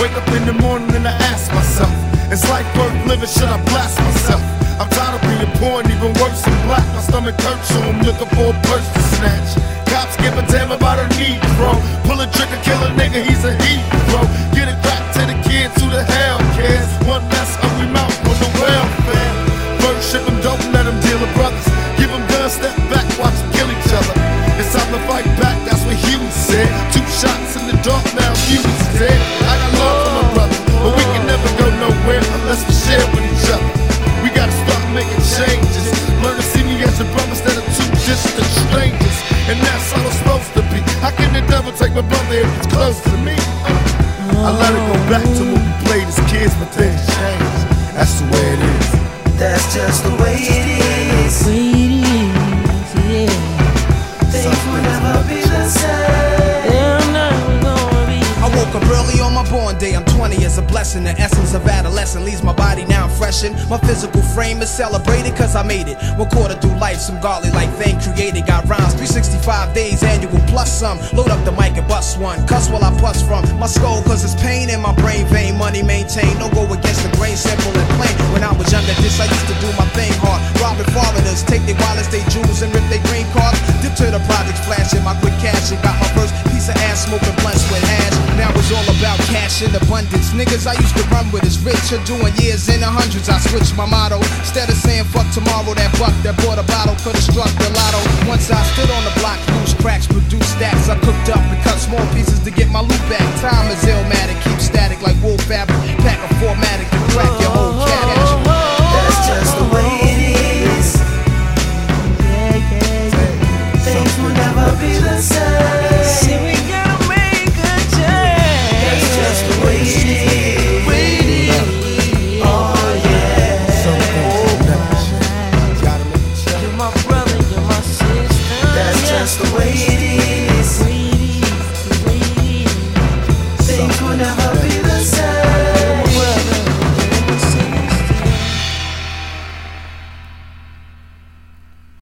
wake up in the morning and I ask myself, is life worth living? Should I blast myself? I'm tired of being poor and even worse than black. My stomach hurts, so I'm looking for a purse to snatch. Cops give a damn about a need, bro. Pull a trigger, kill a nigga, he's a heat, dark, now Hughes is dead. I got love for my brother, but we can never go nowhere unless we share with each other. We gotta start making changes. Learn to see me as a brother instead of two distant strangers. And that's how it's supposed to be. How can the devil take my brother if it's close to me? Uh, I let it go back to when we played as kids, but things changed. That's the way it is. That's just the way it is. Is a blessing. The essence of adolescence leaves my body now freshened. My physical frame is celebrated cause I made it. One quarter through life, some godly like thing created. Got rhymes 365 days annual plus some. Load up the mic and bust one. Cuss while I puss from my skull cause it's pain in my brain vein. Money maintained. No go against the grain, simple and plain. When I was younger, this I used to do my thing hard. Robbing foreigners, take their wallets, they jewels, and rip their green cards. Dip to the projects, flashing my abundance. Niggas I used to run with is rich or doing years in the hundreds. I switched my motto. Instead of saying fuck tomorrow, that buck that bought a bottle could've struck the lotto. Once I stood on the block, loose cracks, produced stacks. I cooked up and cut small pieces to get my loot back. Time is illmatic, keep static like wool fabric. Pack a formatic to crack your whole cat at. That's just the way it is. Things will never be the same. Never